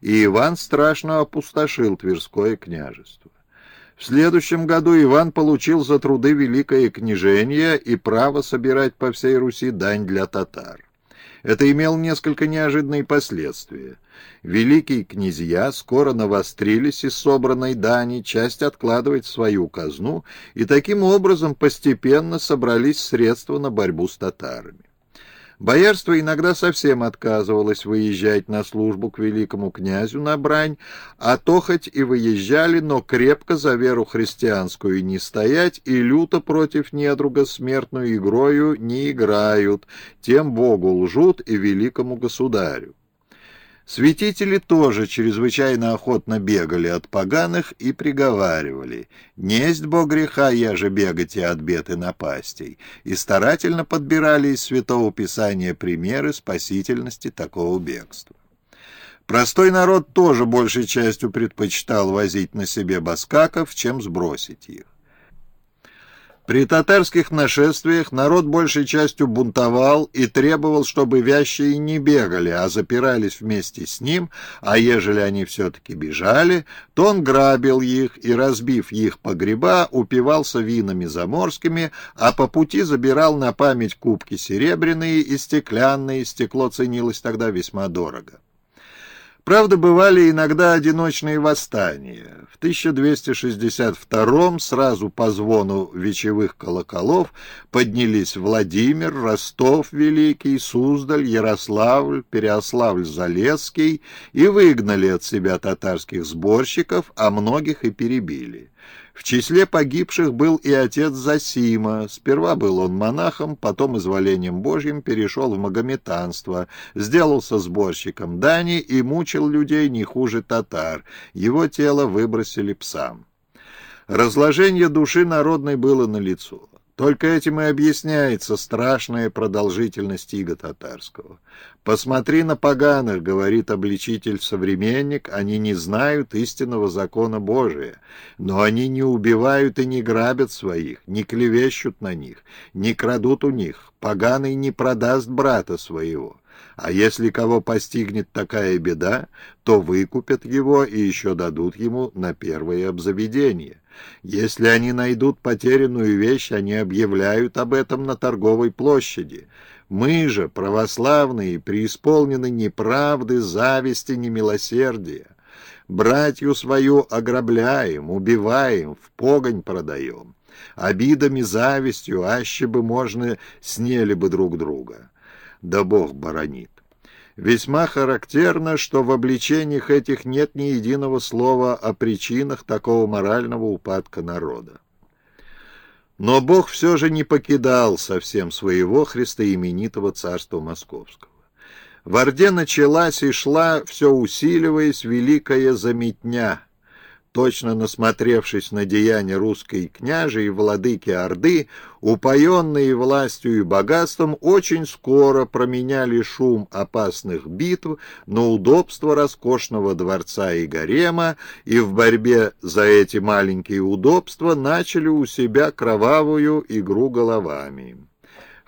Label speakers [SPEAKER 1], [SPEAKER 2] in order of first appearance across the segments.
[SPEAKER 1] и Иван страшно опустошил Тверское княжество. В следующем году Иван получил за труды великое княжение и право собирать по всей Руси дань для татар. Это имело несколько неожиданные последствия. Великие князья скоро навострились из собранной дани, часть откладывать в свою казну, и таким образом постепенно собрались средства на борьбу с татарами. Боярство иногда совсем отказывалось выезжать на службу к великому князю на брань, а то хоть и выезжали, но крепко за веру христианскую не стоять и люто против недруга смертную игрою не играют, тем Богу лжут и великому государю. Святители тоже чрезвычайно охотно бегали от поганых и приговаривали «Несть бо греха, еже бегать и от бед и напастей», и старательно подбирали из Святого Писания примеры спасительности такого бегства. Простой народ тоже большей частью предпочитал возить на себе баскаков, чем сбросить их. При татарских нашествиях народ большей частью бунтовал и требовал, чтобы вящие не бегали, а запирались вместе с ним, а ежели они все-таки бежали, то он грабил их и, разбив их погреба, упивался винами заморскими, а по пути забирал на память кубки серебряные и стеклянные, стекло ценилось тогда весьма дорого. Правда, бывали иногда одиночные восстания. В 1262 сразу по звону вечевых колоколов поднялись Владимир, Ростов Великий, Суздаль, Ярославль, Переославль-Залесский и выгнали от себя татарских сборщиков, а многих и перебили. В числе погибших был и отец Засима. Сперва был он монахом, потом изволением Божьим перешел в магометанство, сделался сборщиком дани и мучил людей не хуже татар. Его тело выбросили псам. Разложение души народной было налицо. Только этим и объясняется страшная продолжительность иго татарского. «Посмотри на поганых», — говорит обличитель-современник, — «они не знают истинного закона Божия, но они не убивают и не грабят своих, не клевещут на них, не крадут у них, поганый не продаст брата своего». А если кого постигнет такая беда, то выкупят его и еще дадут ему на первое обзаведение. Если они найдут потерянную вещь, они объявляют об этом на торговой площади. Мы же, православные, преисполнены неправды, зависти, немилосердия. Братью свою ограбляем, убиваем, в погонь продаем. Обидами, завистью, аще бы можно, снели бы друг друга. Да Бог боронит. Весьма характерно, что в обличениях этих нет ни единого слова о причинах такого морального упадка народа. Но Бог все же не покидал совсем своего христоименитого царства московского. В Орде началась и шла, все усиливаясь, великая заметня — точно насмотревшись на деяния русской княжи и владыки Орды, упоенные властью и богатством, очень скоро променяли шум опасных битв на удобство роскошного дворца и гарема, и в борьбе за эти маленькие удобства начали у себя кровавую игру головами.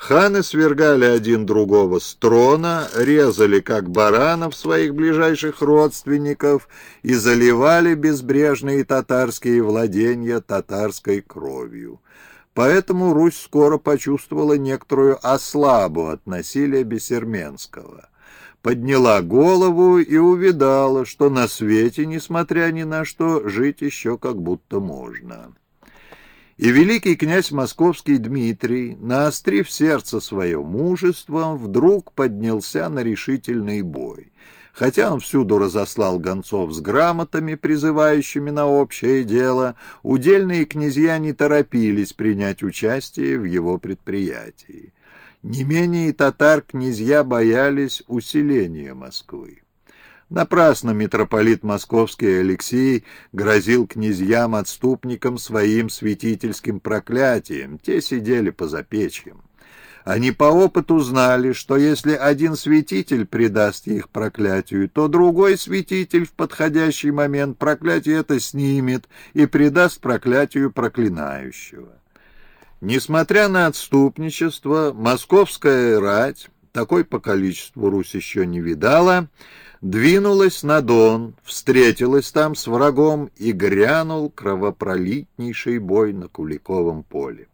[SPEAKER 1] Ханы свергали один другого с трона, резали как баранов своих ближайших родственников и заливали безбрежные татарские владения татарской кровью. Поэтому Русь скоро почувствовала некоторую ослабу от насилия Бессерменского. Подняла голову и увидала, что на свете, несмотря ни на что, жить еще как будто можно. И великий князь московский Дмитрий, наострив сердце свое мужеством, вдруг поднялся на решительный бой. Хотя он всюду разослал гонцов с грамотами, призывающими на общее дело, удельные князья не торопились принять участие в его предприятии. Не менее татар князья боялись усиления Москвы. Напрасно митрополит московский Алексей грозил князьям-отступникам своим святительским проклятием, те сидели по запечьям. Они по опыту знали, что если один святитель предаст их проклятию, то другой святитель в подходящий момент проклятие это снимет и предаст проклятию проклинающего. Несмотря на отступничество, московская рать такой по количеству Русь еще не видала, двинулась на Дон, встретилась там с врагом и грянул кровопролитнейший бой на Куликовом поле.